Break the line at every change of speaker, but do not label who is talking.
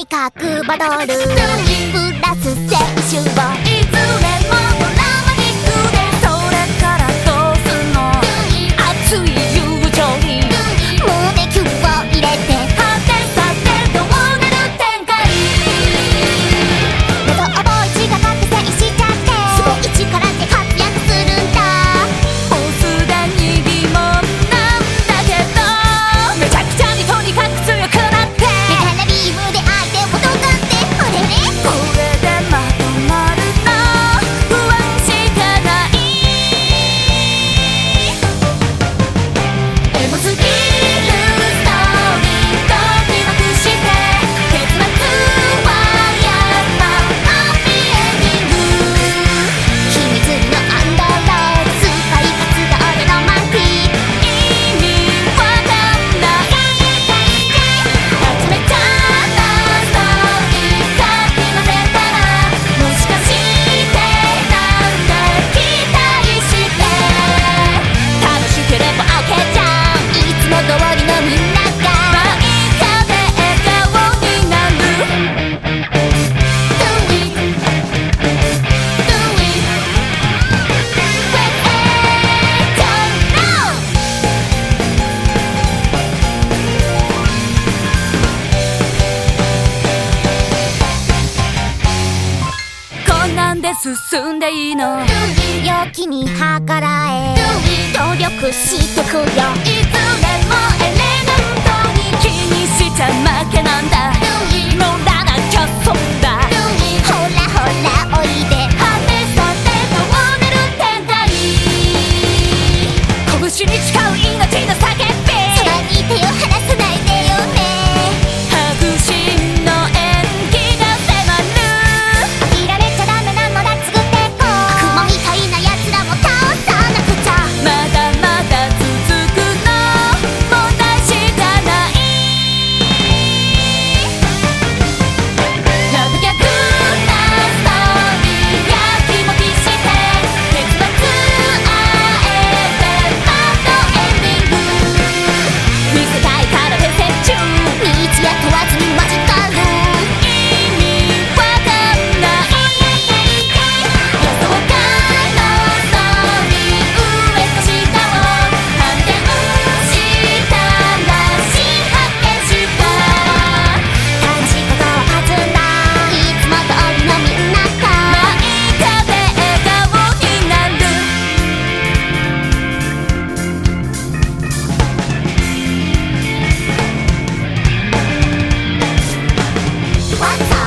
にかくバトル」んで進んでいいの。
陽気に計らえ。努力してくよ。
What's up?